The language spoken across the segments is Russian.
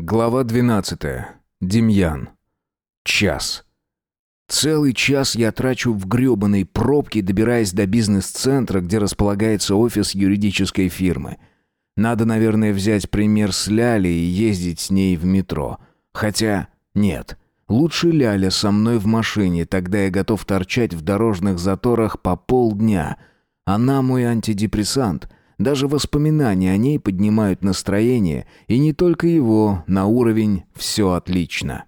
Глава 12. Демьян. Час. Целый час я трачу в грёбаной пробке, добираясь до бизнес-центра, где располагается офис юридической фирмы. Надо, наверное, взять пример с Ляли и ездить с ней в метро. Хотя нет. Лучше Ляля со мной в машине, тогда я готов торчать в дорожных заторах по полдня. Она мой антидепрессант — даже воспоминания о ней поднимают настроение, и не только его, на уровень «все отлично».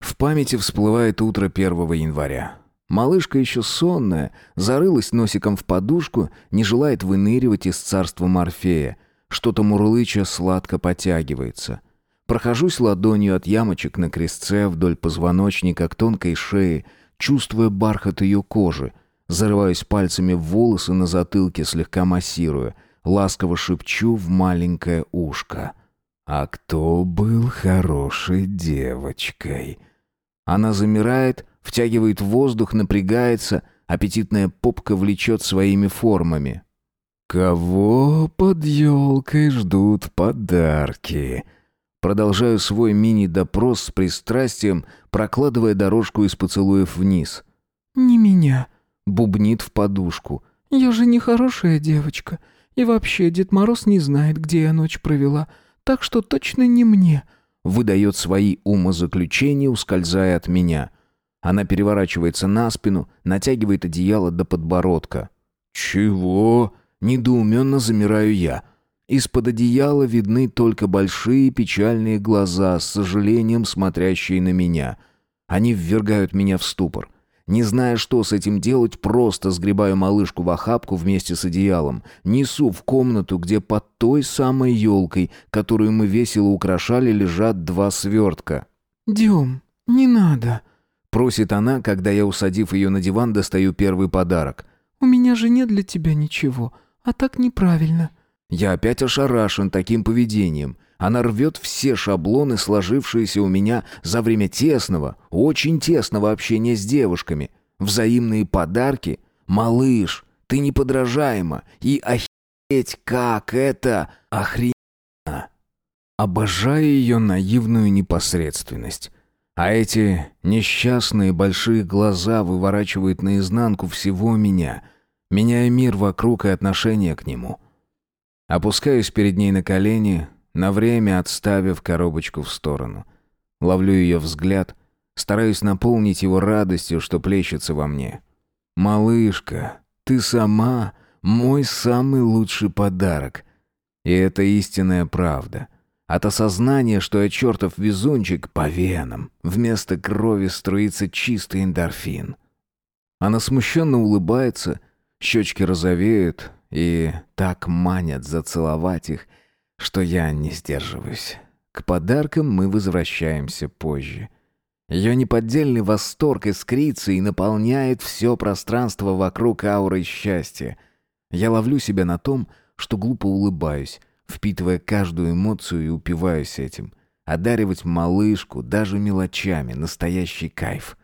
В памяти всплывает утро 1 января. Малышка еще сонная, зарылась носиком в подушку, не желает выныривать из царства Морфея. Что-то мурлыча сладко потягивается. Прохожусь ладонью от ямочек на крестце вдоль позвоночника к тонкой шее, чувствуя бархат ее кожи. Зарываюсь пальцами в волосы на затылке, слегка массируя — ласково шепчу в маленькое ушко. «А кто был хорошей девочкой?» Она замирает, втягивает воздух, напрягается, аппетитная попка влечет своими формами. «Кого под елкой ждут подарки?» Продолжаю свой мини-допрос с пристрастием, прокладывая дорожку из поцелуев вниз. «Не меня», — бубнит в подушку. «Я же не хорошая девочка. И вообще, Дед Мороз не знает, где я ночь провела, так что точно не мне». Выдает свои умозаключения, ускользая от меня. Она переворачивается на спину, натягивает одеяло до подбородка. «Чего?» — недоуменно замираю я. Из-под одеяла видны только большие печальные глаза, с сожалением смотрящие на меня. Они ввергают меня в ступор. Не зная, что с этим делать, просто сгребаю малышку в охапку вместе с одеялом, несу в комнату, где под той самой елкой, которую мы весело украшали, лежат два свертка. «Дем, не надо», — просит она, когда я, усадив ее на диван, достаю первый подарок. «У меня же нет для тебя ничего, а так неправильно». Я опять ошарашен таким поведением. Она рвет все шаблоны, сложившиеся у меня за время тесного, очень тесного общения с девушками. Взаимные подарки. Малыш, ты неподражаема. И охереть, как это охрененно. Обожаю ее наивную непосредственность. А эти несчастные большие глаза выворачивают наизнанку всего меня, меняя мир вокруг и отношение к нему. Опускаюсь перед ней на колени, на время отставив коробочку в сторону. Ловлю ее взгляд, стараюсь наполнить его радостью, что плещется во мне. «Малышка, ты сама мой самый лучший подарок». И это истинная правда. От осознания, что я чертов везунчик, по венам вместо крови струится чистый эндорфин. Она смущенно улыбается, щечки розовеют и так манят зацеловать их, что я не сдерживаюсь. К подаркам мы возвращаемся позже. Ее неподдельный восторг искрится и наполняет все пространство вокруг аурой счастья. Я ловлю себя на том, что глупо улыбаюсь, впитывая каждую эмоцию и упиваюсь этим. Одаривать малышку даже мелочами — настоящий кайф.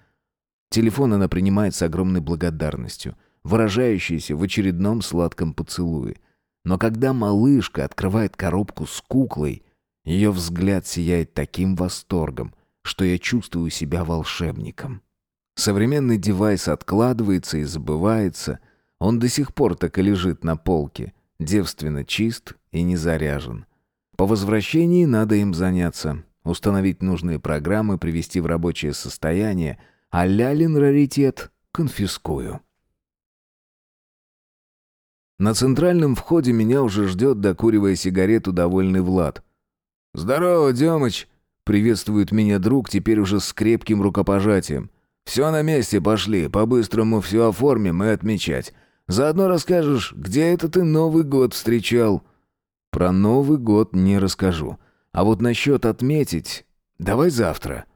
Телефон она принимает с огромной благодарностью, выражающейся в очередном сладком поцелуе — но когда малышка открывает коробку с куклой, ее взгляд сияет таким восторгом, что я чувствую себя волшебником. Современный девайс откладывается и забывается. Он до сих пор так и лежит на полке, девственно чист и не заряжен. По возвращении надо им заняться, установить нужные программы, привести в рабочее состояние, а лялин раритет конфискую. На центральном входе меня уже ждет, докуривая сигарету, довольный Влад. «Здорово, Демыч!» — приветствует меня друг, теперь уже с крепким рукопожатием. «Все на месте, пошли, по-быстрому все оформим и отмечать. Заодно расскажешь, где это ты Новый год встречал?» «Про Новый год не расскажу. А вот насчет отметить... Давай завтра».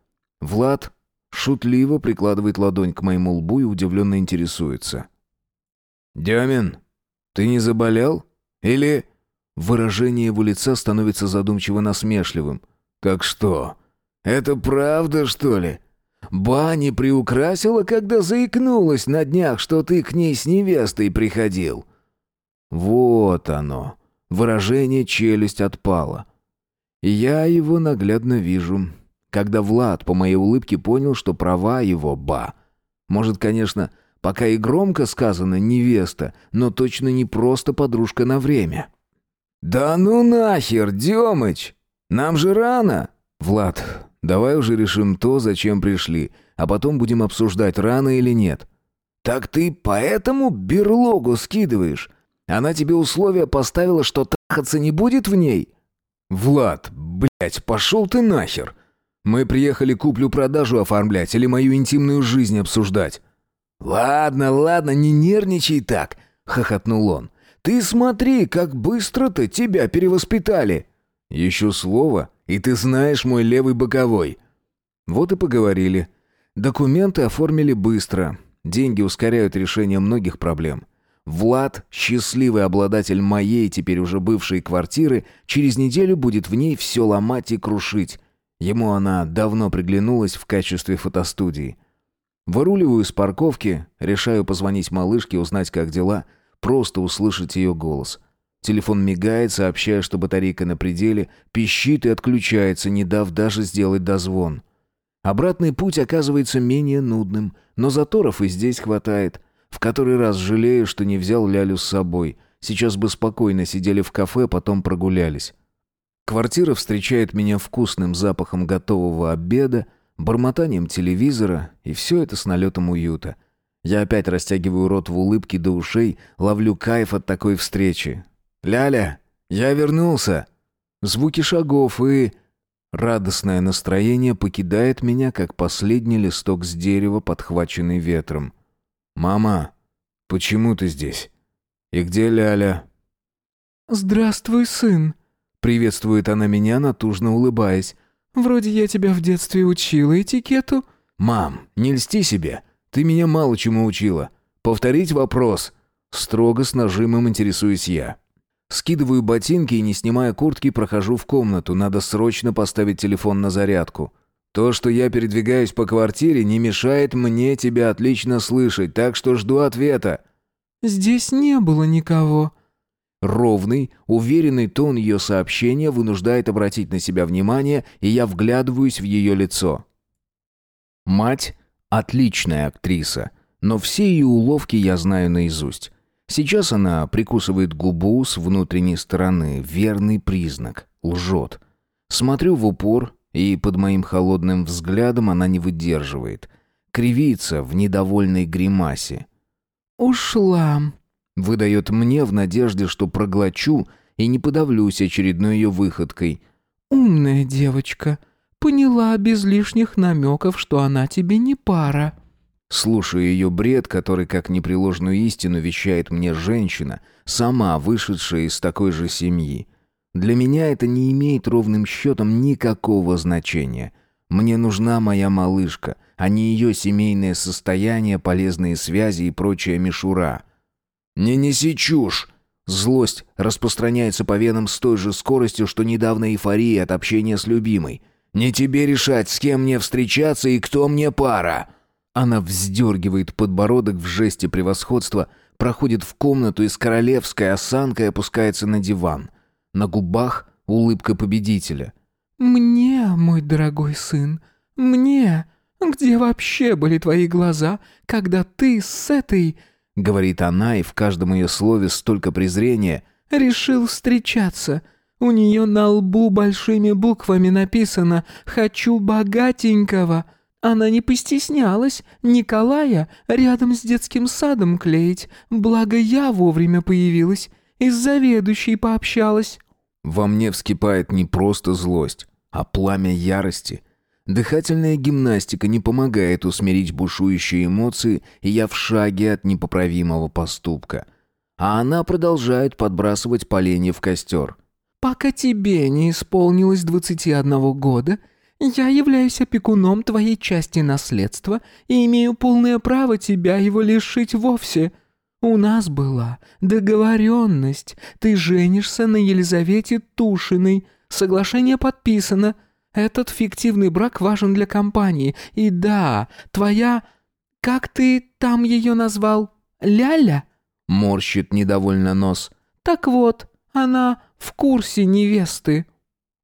Влад шутливо прикладывает ладонь к моему лбу и удивленно интересуется. «Демин, «Ты не заболел? Или...» Выражение его лица становится задумчиво насмешливым. «Как что? Это правда, что ли? Бани приукрасила, когда заикнулась на днях, что ты к ней с невестой приходил?» Вот оно. Выражение челюсть отпала. Я его наглядно вижу. Когда Влад по моей улыбке понял, что права его ба. Может, конечно, пока и громко сказано «невеста», но точно не просто подружка на время. «Да ну нахер, Демыч! Нам же рано!» «Влад, давай уже решим то, зачем пришли, а потом будем обсуждать, рано или нет». «Так ты поэтому берлогу скидываешь? Она тебе условия поставила, что трахаться не будет в ней?» «Влад, блядь, пошел ты нахер! Мы приехали куплю-продажу оформлять или мою интимную жизнь обсуждать?» «Ладно, ладно, не нервничай так», — хохотнул он. «Ты смотри, как быстро-то тебя перевоспитали!» «Еще слово, и ты знаешь мой левый боковой». Вот и поговорили. Документы оформили быстро. Деньги ускоряют решение многих проблем. Влад, счастливый обладатель моей, теперь уже бывшей квартиры, через неделю будет в ней все ломать и крушить. Ему она давно приглянулась в качестве фотостудии. Выруливаю с парковки, решаю позвонить малышке, узнать, как дела, просто услышать ее голос. Телефон мигает, сообщая, что батарейка на пределе, пищит и отключается, не дав даже сделать дозвон. Обратный путь оказывается менее нудным, но заторов и здесь хватает. В который раз жалею, что не взял Лялю с собой. Сейчас бы спокойно сидели в кафе, потом прогулялись. Квартира встречает меня вкусным запахом готового обеда, бормотанием телевизора, и все это с налетом уюта. Я опять растягиваю рот в улыбке до ушей, ловлю кайф от такой встречи. «Ляля, я вернулся!» Звуки шагов и... Радостное настроение покидает меня, как последний листок с дерева, подхваченный ветром. «Мама, почему ты здесь? И где Ляля?» «Здравствуй, сын!» Приветствует она меня, натужно улыбаясь. «Вроде я тебя в детстве учила этикету». «Мам, не льсти себе. Ты меня мало чему учила. Повторить вопрос». Строго с нажимом интересуюсь я. Скидываю ботинки и, не снимая куртки, прохожу в комнату. Надо срочно поставить телефон на зарядку. То, что я передвигаюсь по квартире, не мешает мне тебя отлично слышать, так что жду ответа». «Здесь не было никого». Ровный, уверенный тон ее сообщения вынуждает обратить на себя внимание, и я вглядываюсь в ее лицо. Мать – отличная актриса, но все ее уловки я знаю наизусть. Сейчас она прикусывает губу с внутренней стороны, верный признак, лжет. Смотрю в упор, и под моим холодным взглядом она не выдерживает. Кривится в недовольной гримасе. «Ушла», — выдает мне в надежде, что проглочу и не подавлюсь очередной ее выходкой. «Умная девочка. Поняла без лишних намеков, что она тебе не пара». Слушаю ее бред, который, как непреложную истину, вещает мне женщина, сама вышедшая из такой же семьи. Для меня это не имеет ровным счетом никакого значения. Мне нужна моя малышка, а не ее семейное состояние, полезные связи и прочая мишура. «Не неси чушь!» Злость распространяется по венам с той же скоростью, что недавно эйфория от общения с любимой. «Не тебе решать, с кем мне встречаться и кто мне пара!» Она вздергивает подбородок в жесте превосходства, проходит в комнату и с королевской осанкой опускается на диван. На губах улыбка победителя. «Мне, мой дорогой сын, мне? Где вообще были твои глаза, когда ты с этой...» Говорит она, и в каждом ее слове столько презрения. «Решил встречаться. У нее на лбу большими буквами написано «Хочу богатенького». Она не постеснялась Николая рядом с детским садом клеить, благо я вовремя появилась и с заведующей пообщалась. Во мне вскипает не просто злость, а пламя ярости. Дыхательная гимнастика не помогает усмирить бушующие эмоции, и я в шаге от непоправимого поступка. А она продолжает подбрасывать поленья в костер. «Пока тебе не исполнилось двадцати одного года, я являюсь опекуном твоей части наследства и имею полное право тебя его лишить вовсе». «У нас была договоренность. Ты женишься на Елизавете Тушиной. Соглашение подписано. Этот фиктивный брак важен для компании. И да, твоя... Как ты там ее назвал? Ляля?» Морщит недовольно нос. «Так вот, она в курсе невесты».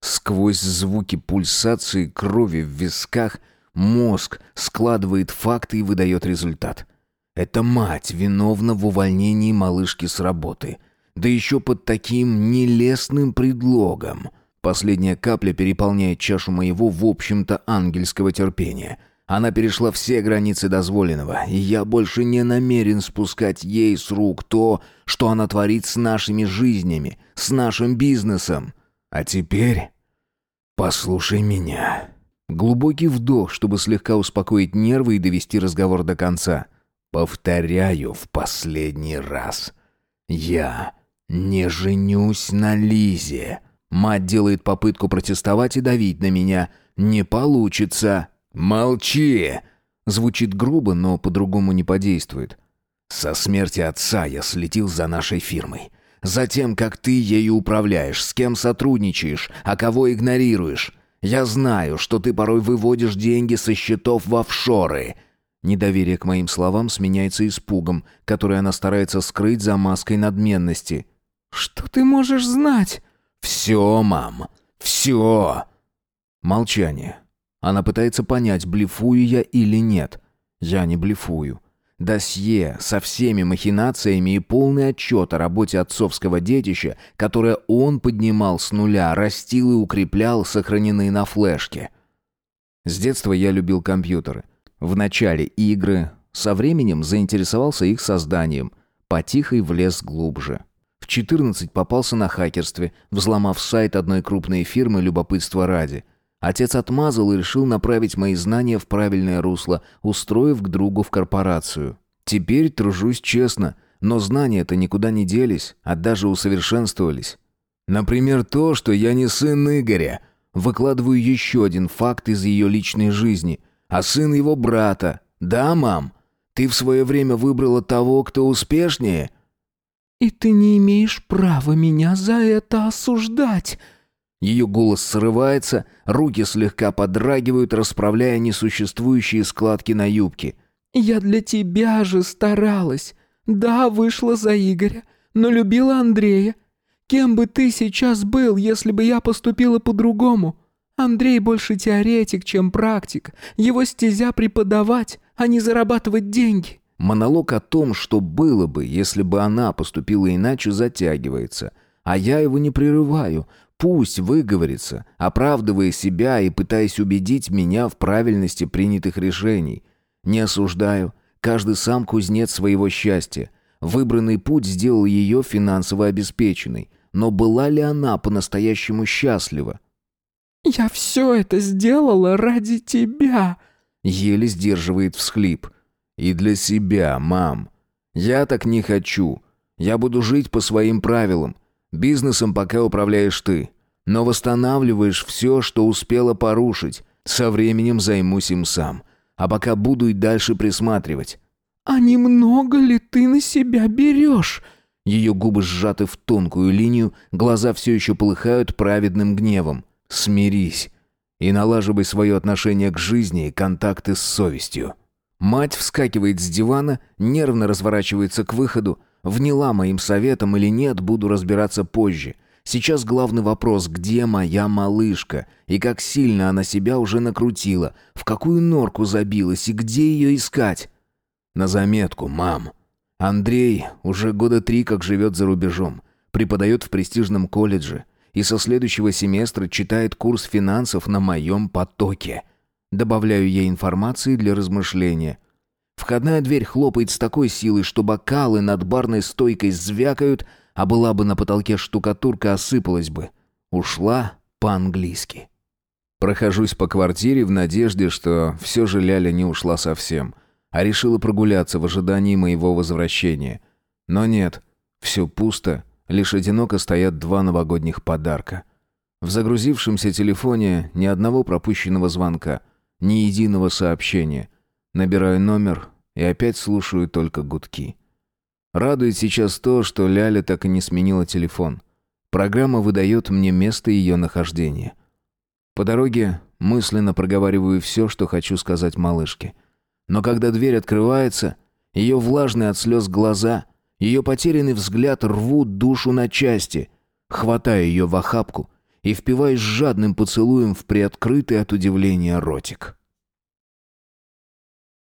Сквозь звуки пульсации крови в висках мозг складывает факты и выдает результат. Это мать виновна в увольнении малышки с работы. Да еще под таким нелестным предлогом. Последняя капля переполняет чашу моего, в общем-то, ангельского терпения. Она перешла все границы дозволенного, и я больше не намерен спускать ей с рук то, что она творит с нашими жизнями, с нашим бизнесом. А теперь послушай меня. Глубокий вдох, чтобы слегка успокоить нервы и довести разговор до конца. Повторяю в последний раз. Я не женюсь на Лизе. Мать делает попытку протестовать и давить на меня. Не получится. Молчи. Звучит грубо, но по-другому не подействует. Со смерти отца я следил за нашей фирмой. Затем, как ты ею управляешь, с кем сотрудничаешь, а кого игнорируешь. Я знаю, что ты порой выводишь деньги со счетов в офшоры. Недоверие к моим словам сменяется испугом, который она старается скрыть за маской надменности. «Что ты можешь знать?» «Все, мам, все!» Молчание. Она пытается понять, блефую я или нет. Я не блефую. Досье со всеми махинациями и полный отчет о работе отцовского детища, которое он поднимал с нуля, растил и укреплял, сохранены на флешке. С детства я любил компьютеры. Вначале игры, со временем заинтересовался их созданием, потихо и влез глубже. В 14 попался на хакерстве, взломав сайт одной крупной фирмы любопытства ради. Отец отмазал и решил направить мои знания в правильное русло, устроив к другу в корпорацию. Теперь тружусь честно, но знания-то никуда не делись, а даже усовершенствовались. Например, то, что я не сын Игоря. Выкладываю еще один факт из ее личной жизни – а сын его брата. Да, мам? Ты в свое время выбрала того, кто успешнее?» «И ты не имеешь права меня за это осуждать!» Ее голос срывается, руки слегка подрагивают, расправляя несуществующие складки на юбке. «Я для тебя же старалась. Да, вышла за Игоря, но любила Андрея. Кем бы ты сейчас был, если бы я поступила по-другому? Андрей больше теоретик, чем практик. Его стезя преподавать, а не зарабатывать деньги». Монолог о том, что было бы, если бы она поступила иначе, затягивается. А я его не прерываю. Пусть выговорится, оправдывая себя и пытаясь убедить меня в правильности принятых решений. Не осуждаю. Каждый сам кузнец своего счастья. Выбранный путь сделал ее финансово обеспеченной. Но была ли она по-настоящему счастлива? «Я все это сделала ради тебя!» Еле сдерживает всхлип. «И для себя, мам. Я так не хочу. Я буду жить по своим правилам. Бизнесом пока управляешь ты. Но восстанавливаешь все, что успела порушить. Со временем займусь им сам. А пока буду и дальше присматривать». «А немного ли ты на себя берешь?» Ее губы сжаты в тонкую линию, глаза все еще полыхают праведным гневом. Смирись и налаживай свое отношение к жизни и контакты с совестью. Мать вскакивает с дивана, нервно разворачивается к выходу. Вняла моим советом или нет, буду разбираться позже. Сейчас главный вопрос, где моя малышка? И как сильно она себя уже накрутила? В какую норку забилась и где ее искать? На заметку, мам. Андрей уже года три как живет за рубежом. Преподает в престижном колледже и со следующего семестра читает курс финансов на моем потоке. Добавляю ей информации для размышления. Входная дверь хлопает с такой силой, что бокалы над барной стойкой звякают, а была бы на потолке штукатурка, осыпалась бы. Ушла по-английски. Прохожусь по квартире в надежде, что все же Ляля не ушла совсем, а решила прогуляться в ожидании моего возвращения. Но нет, все пусто Лишь одиноко стоят два новогодних подарка. В загрузившемся телефоне ни одного пропущенного звонка, ни единого сообщения. Набираю номер и опять слушаю только гудки. Радует сейчас то, что Ляля так и не сменила телефон. Программа выдает мне место ее нахождения. По дороге мысленно проговариваю все, что хочу сказать малышке. Но когда дверь открывается, ее влажные от слез глаза ее потерянный взгляд рвут душу на части. Хватаю ее в охапку и впиваюсь жадным поцелуем в приоткрытый от удивления ротик.